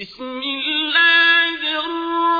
بسم الله الرحمن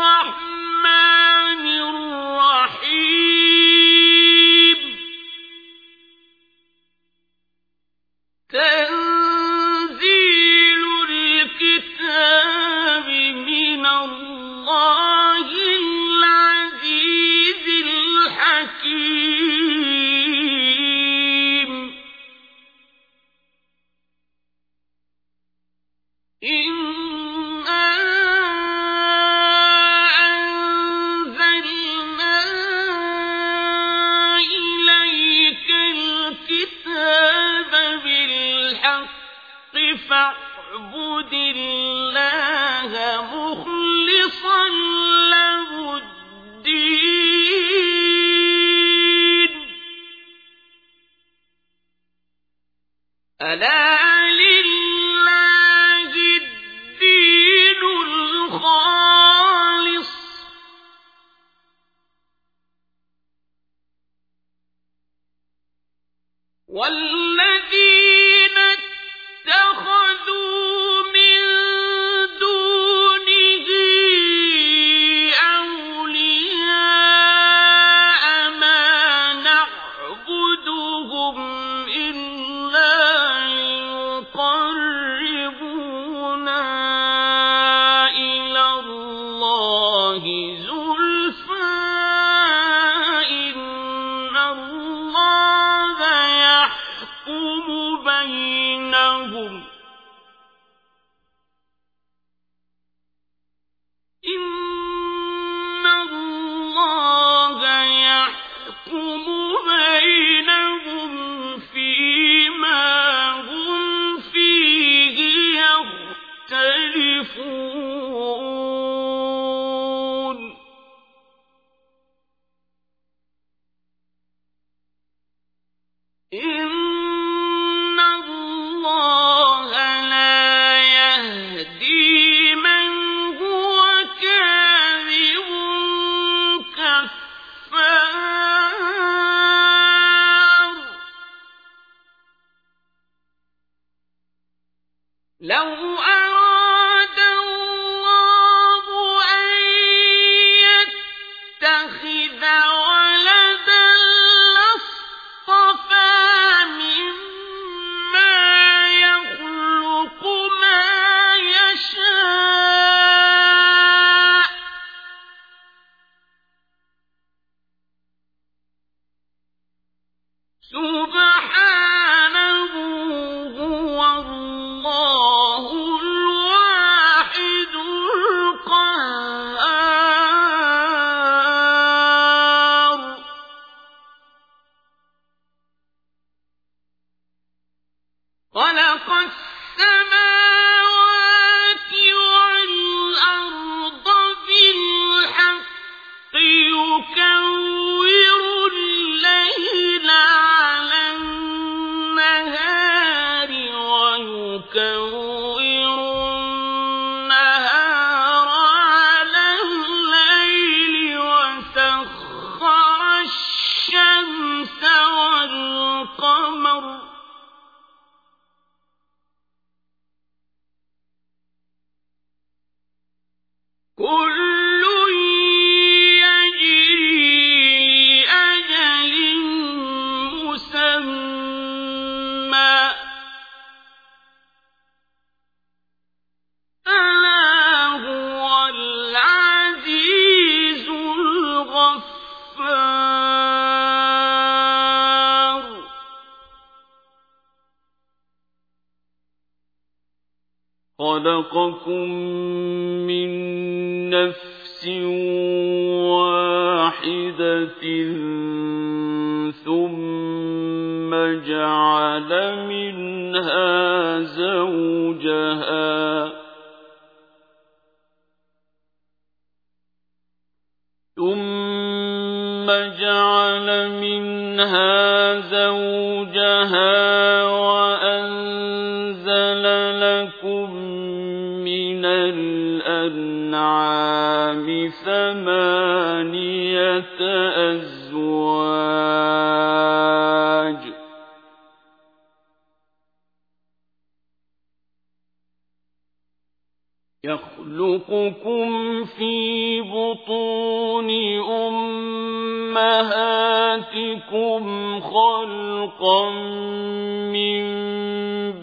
ويكور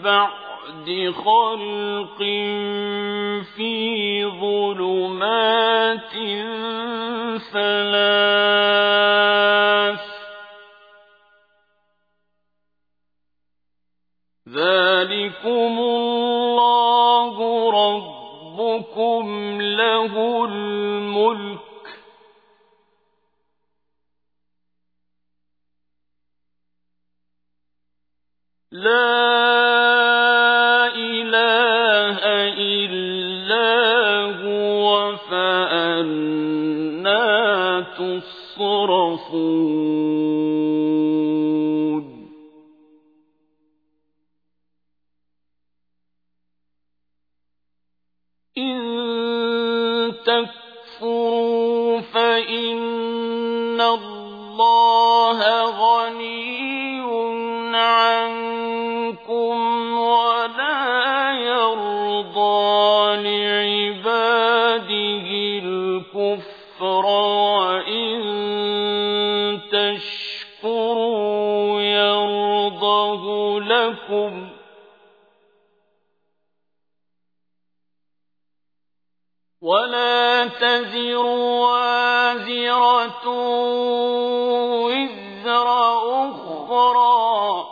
بعد خلق في ظلمات ثلاث ذلكم الله رب ربكم له الملك لا تصرفون لكم ولا تزر وازرة وزر أخرى.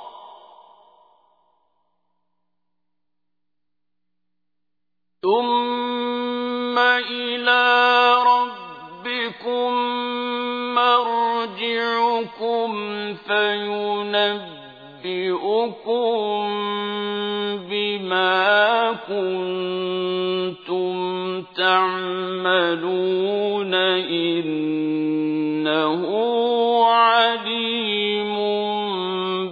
ثم إلى ربكم مرجعكم فينبئكم بما كنتم تعملون إنه عليم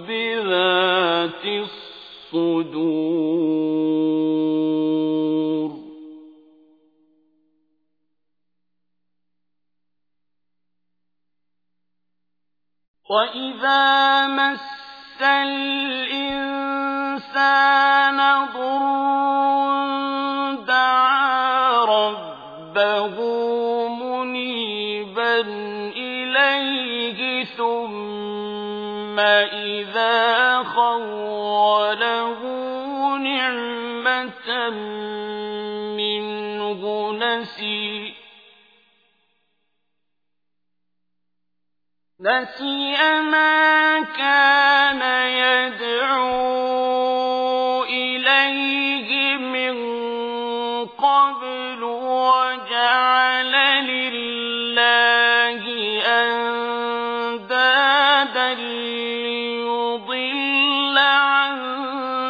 بذات الصدور. وإذا مس الإنسان ضر دعا ربه منيبا إليه ثم إذا خوله نعمة منه نسي. نسي ما كان يدعو إليه من قبل وجعل لله أندادا ليضل عن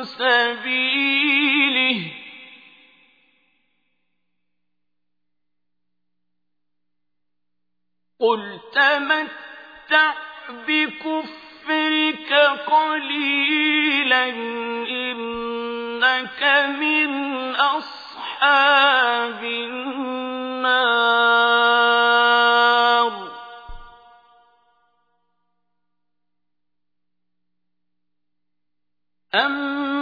سبيله قل تمتع بكفرك قليلا إنك من أصحاب النار. أمن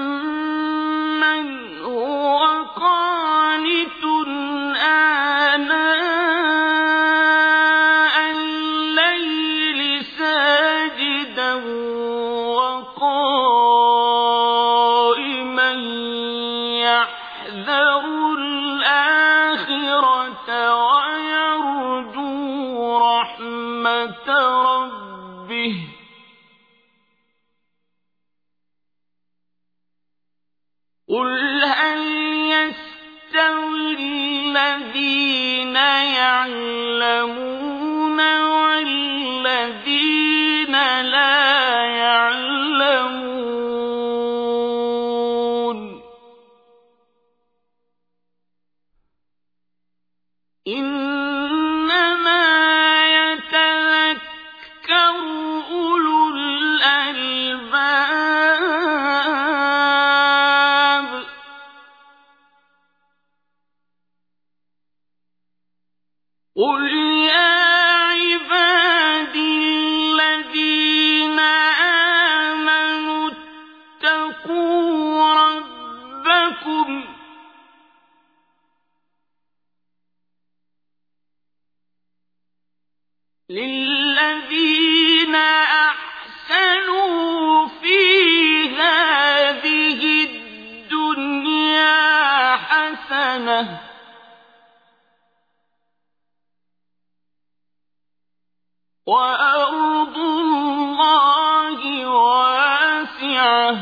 واسعة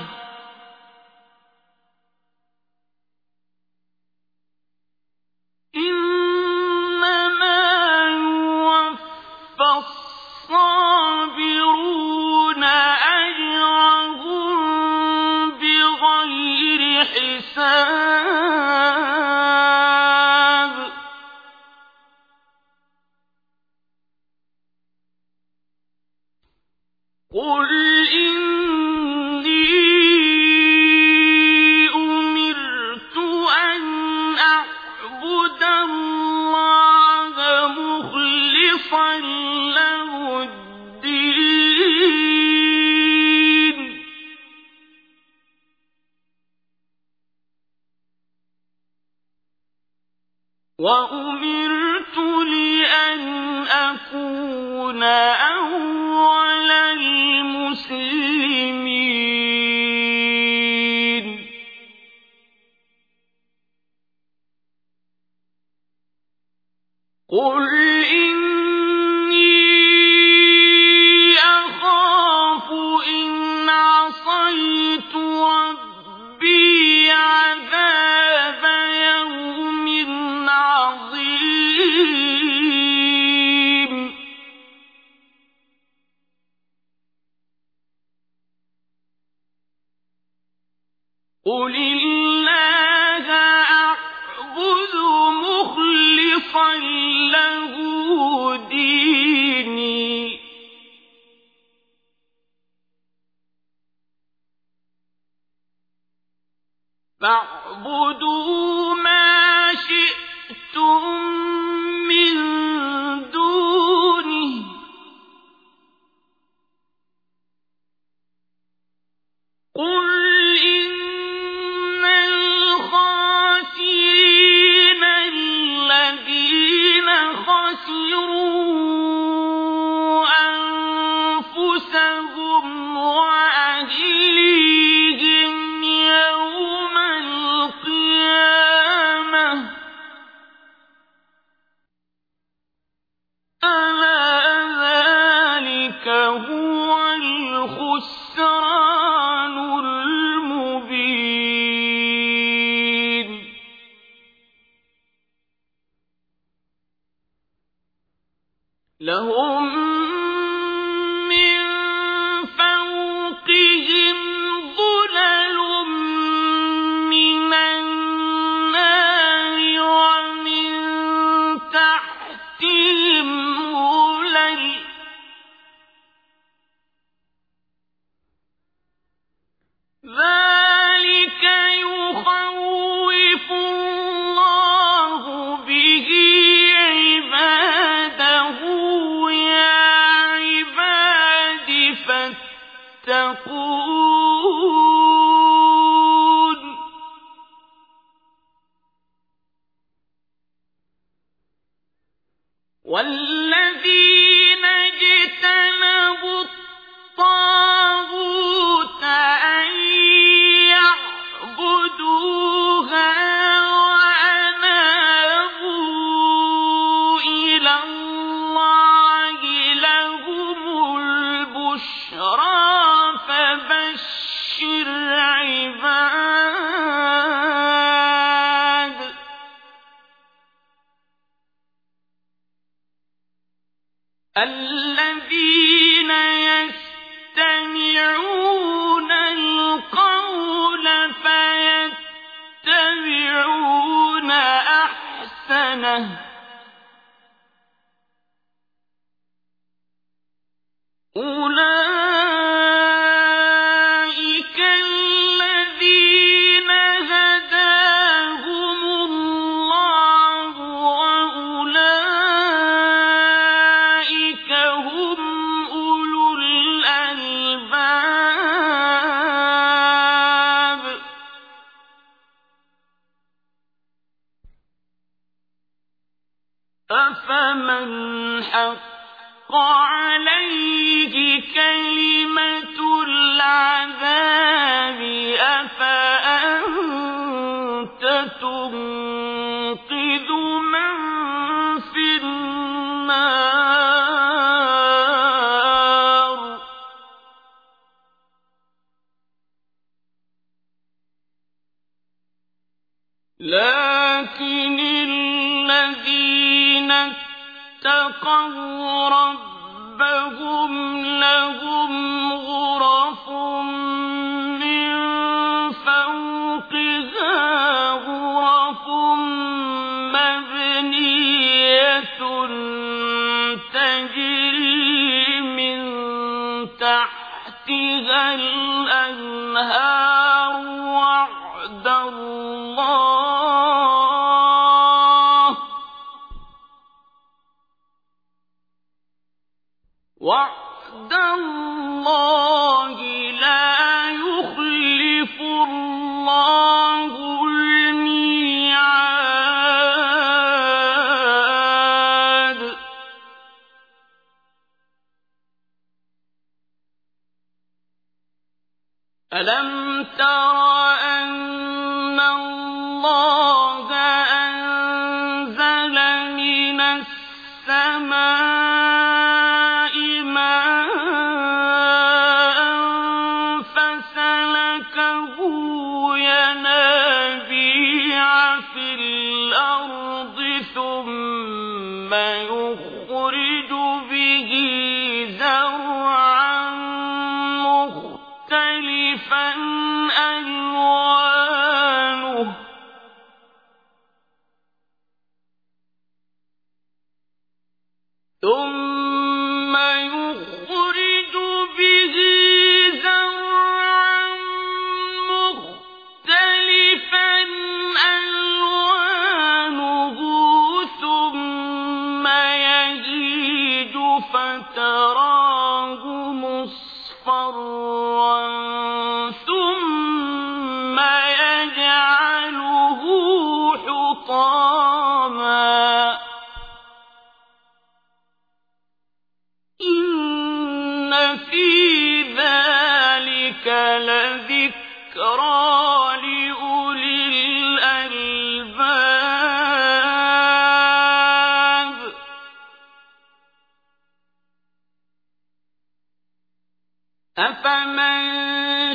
فاعبدوا رَبَّهُمْ لَهُمْ غُرَفٌ مِّن فَوْقِهَا غُرَفٌ مَّبْنِيَّةٌ مِن تَحْتِهَا الْأَنْهَارُ. يهيج فترى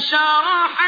小孩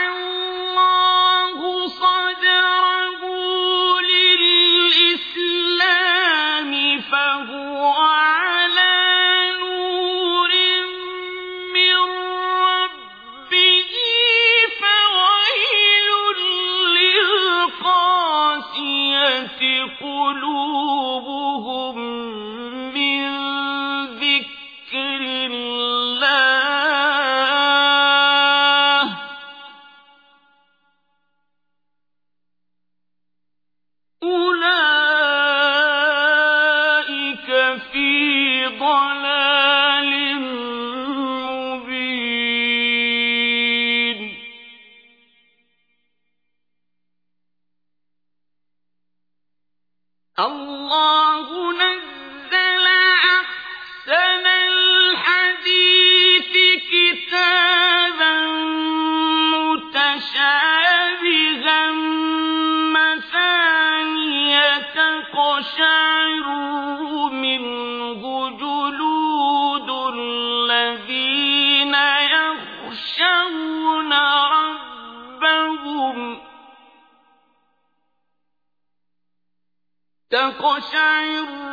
شعر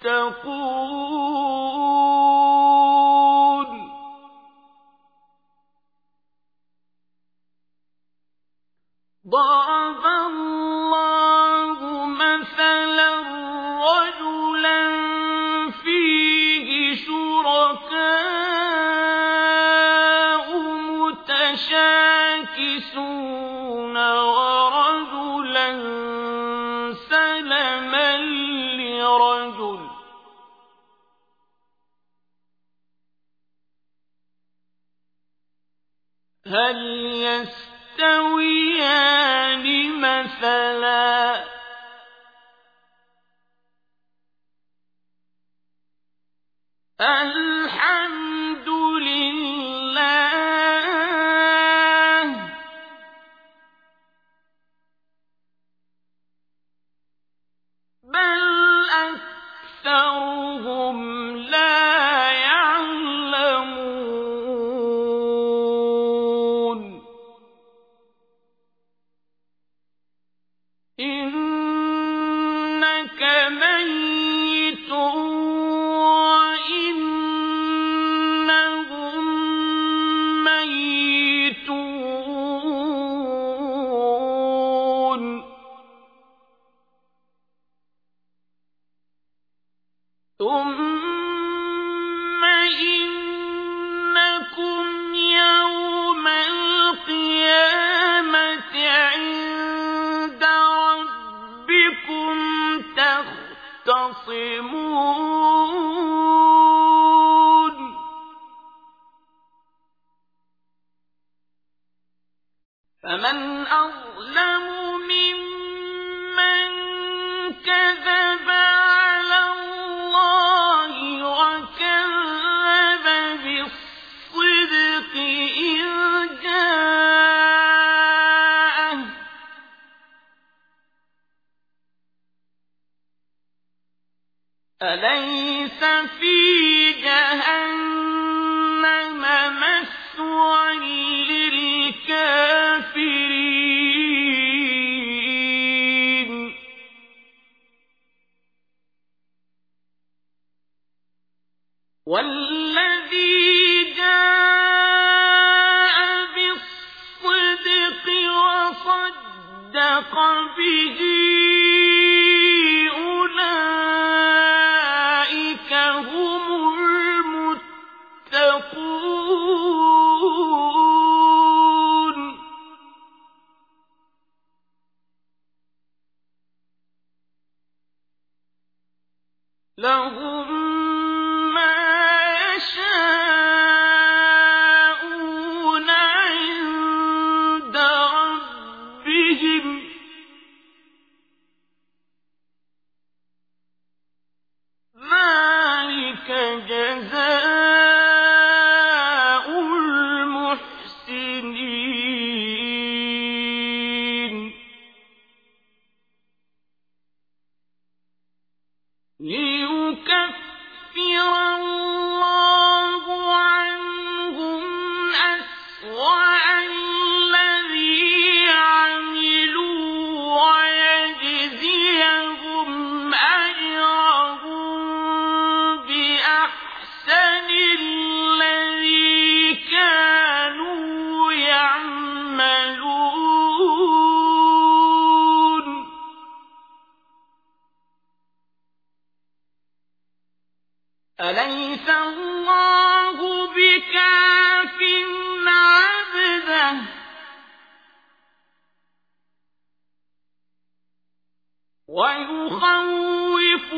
江湖 هم المتقون مغفرا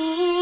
الْعَالَمِينَ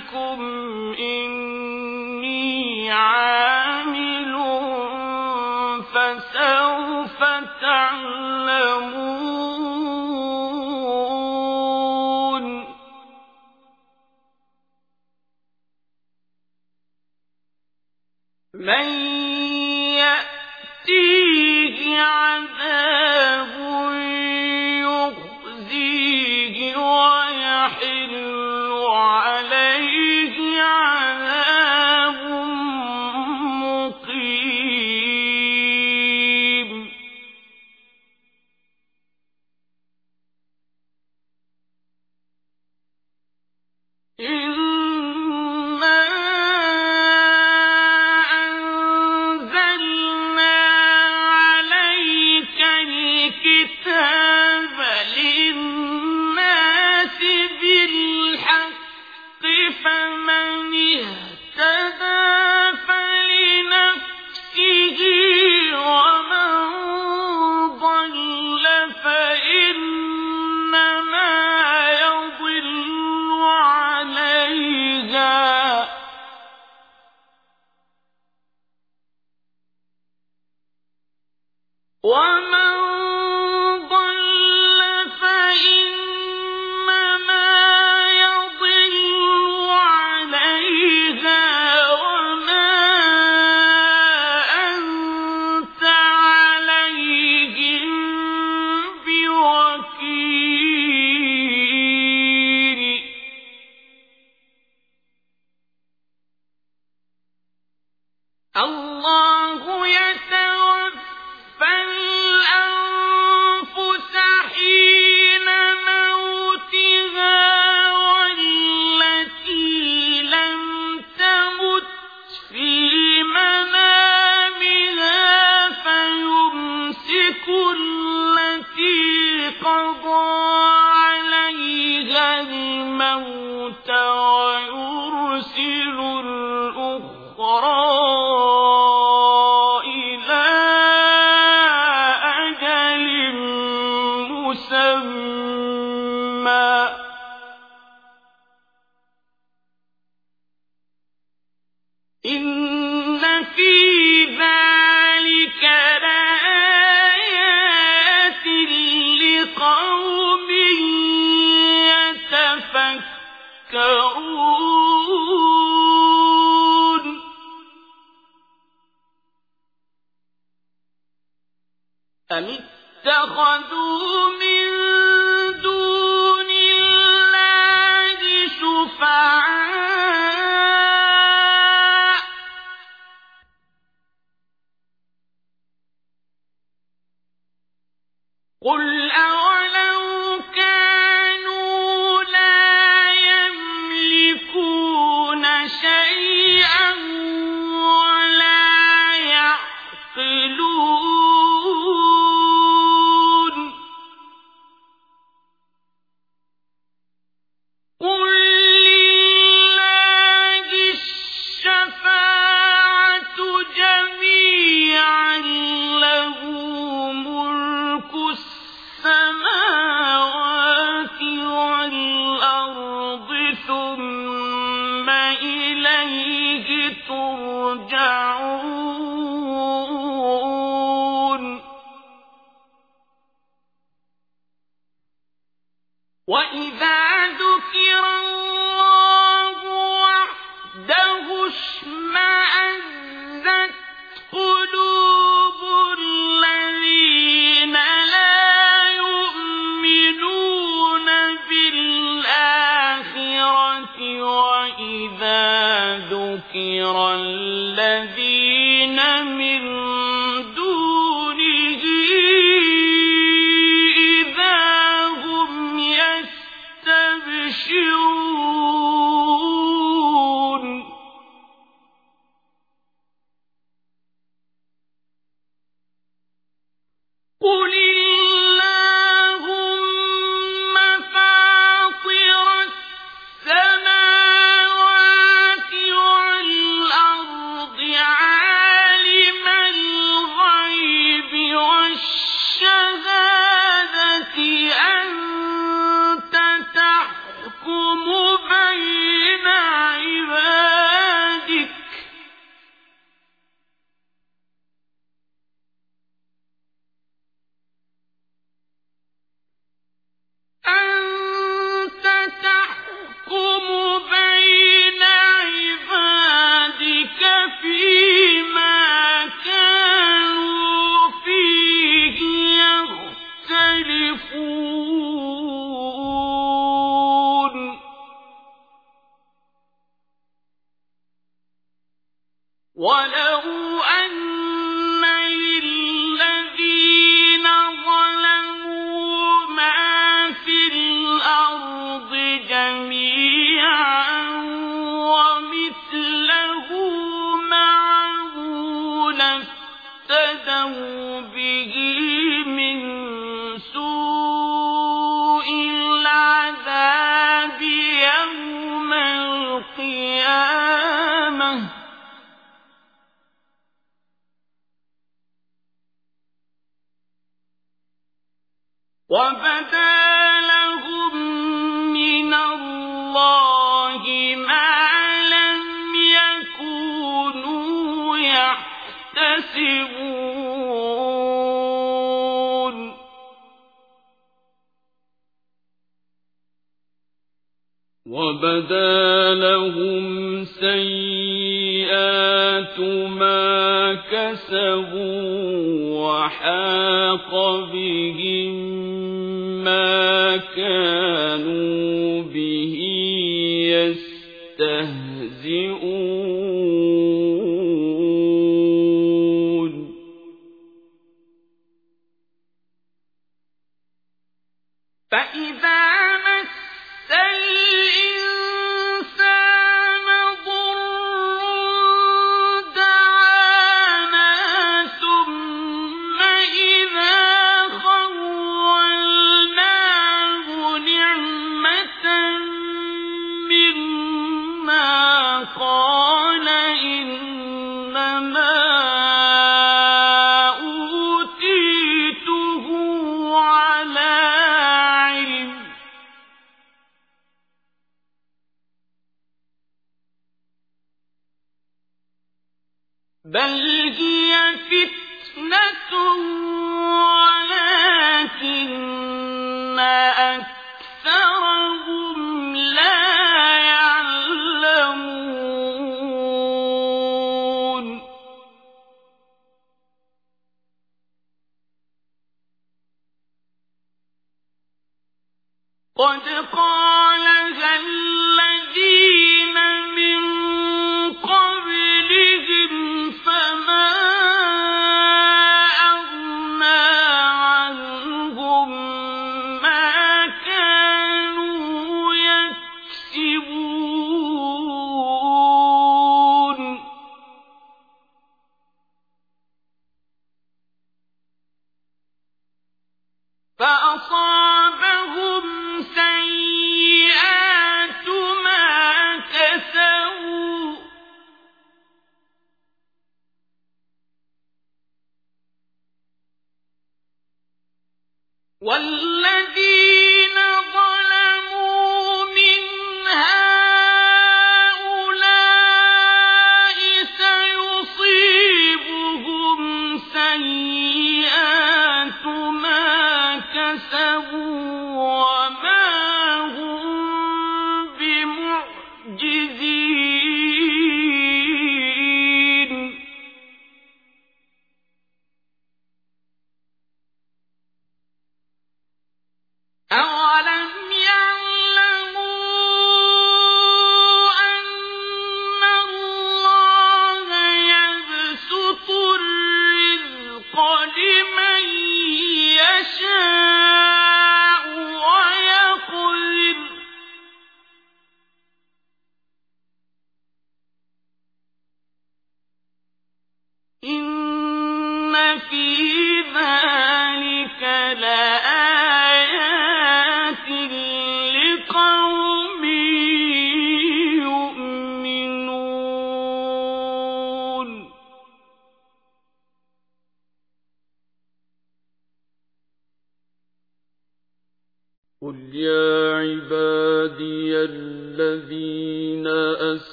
منكم إن فإذا والذي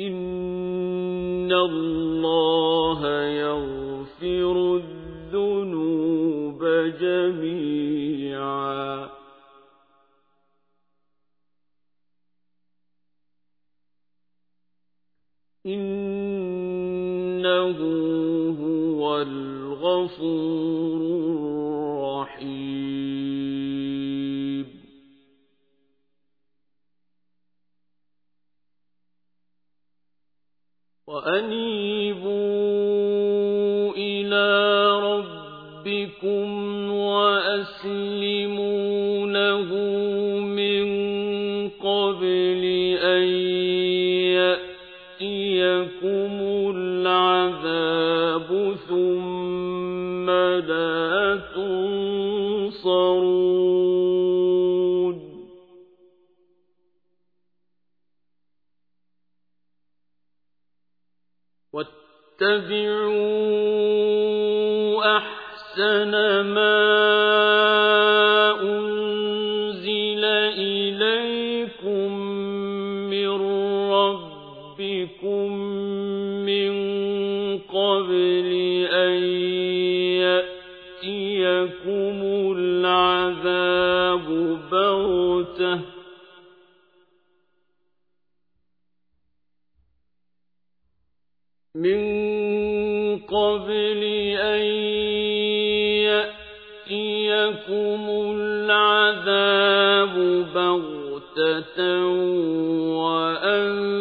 إن الله يغفر الذنوب جميعا. إنه هو الغفور اتبعوا وأنت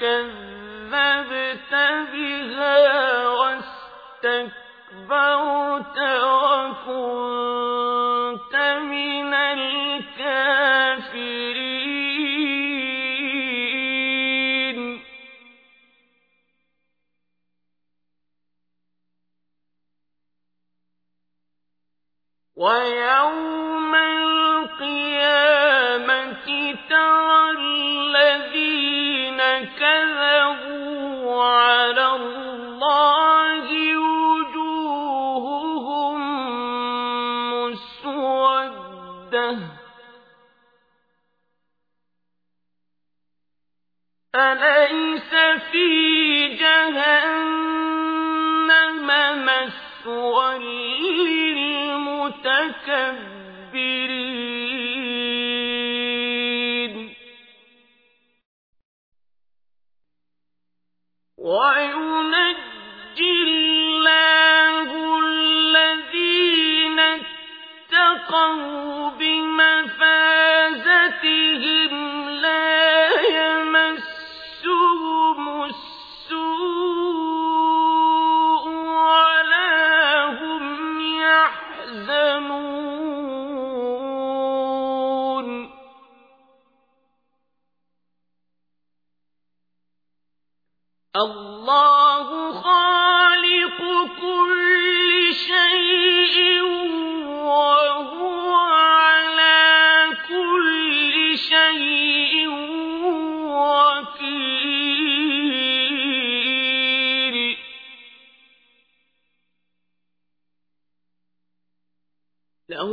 كذبت بها واستكبرت وكنت من الكافرين. ويا الشمس في جهنم مسوى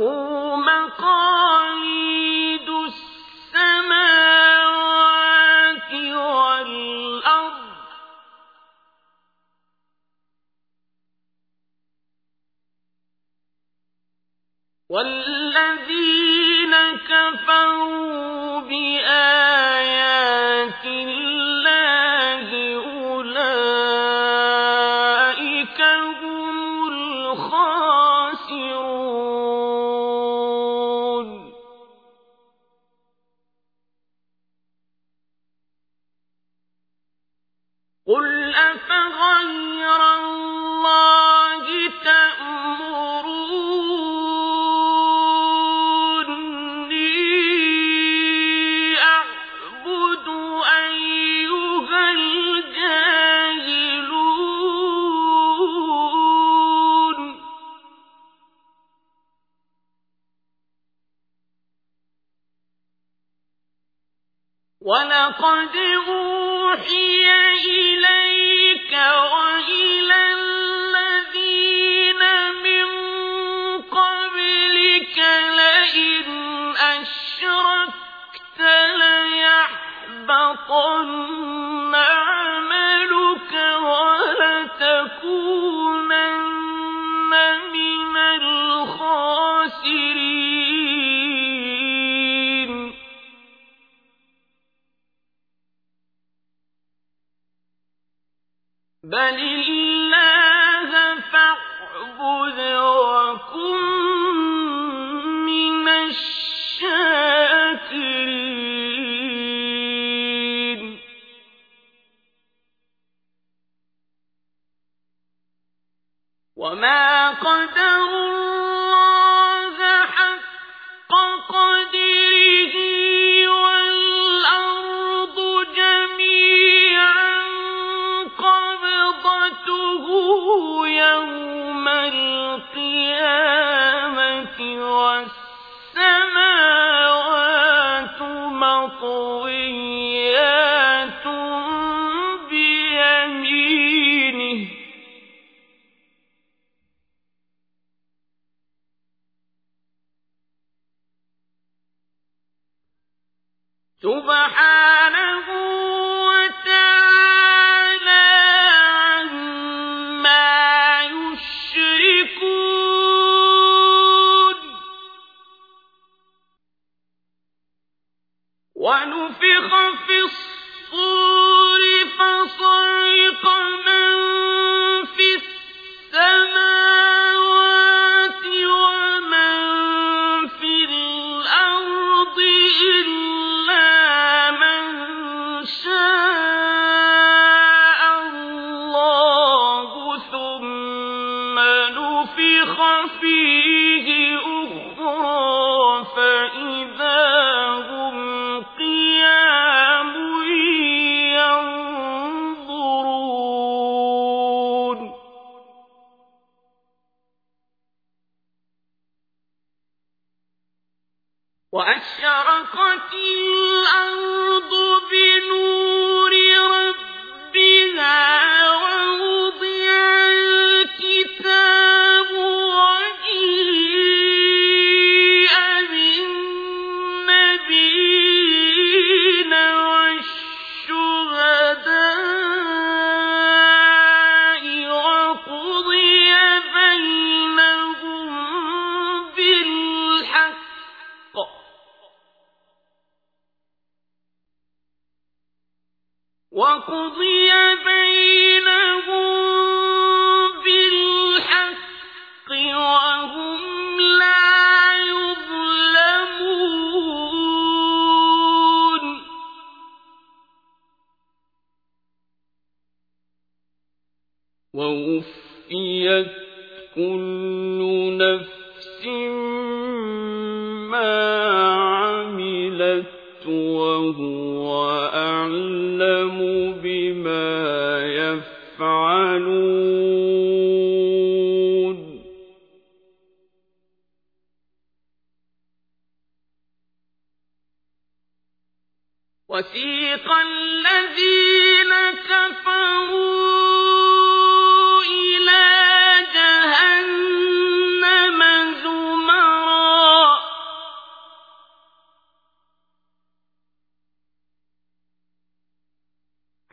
وهو بل الله فاعبد مطويات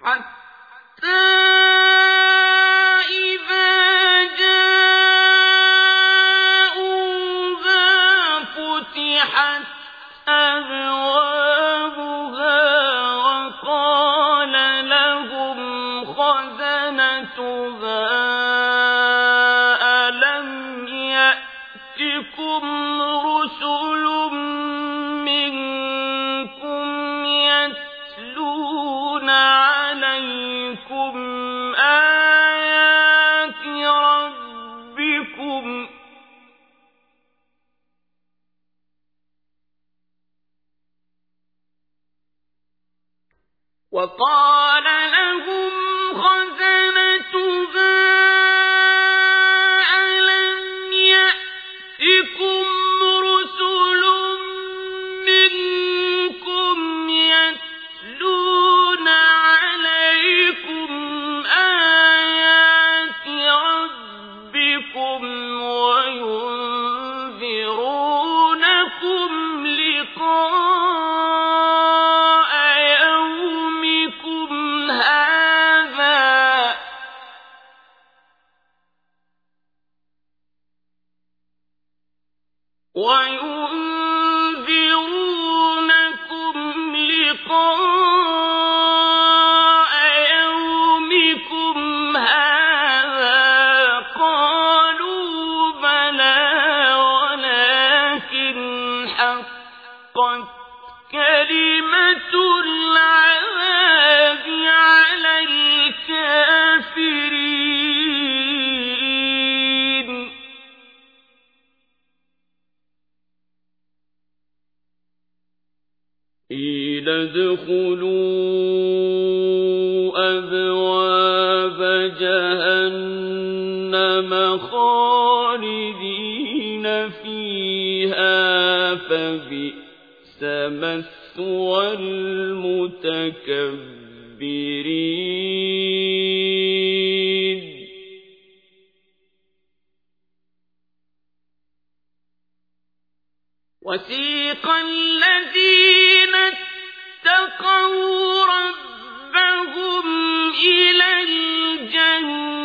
حتى حقت كلمة العذاب على الكافرين. قيل ادخلوا مثوى المتكبرين وسيق الذين اتقوا ربهم إلى الجنة.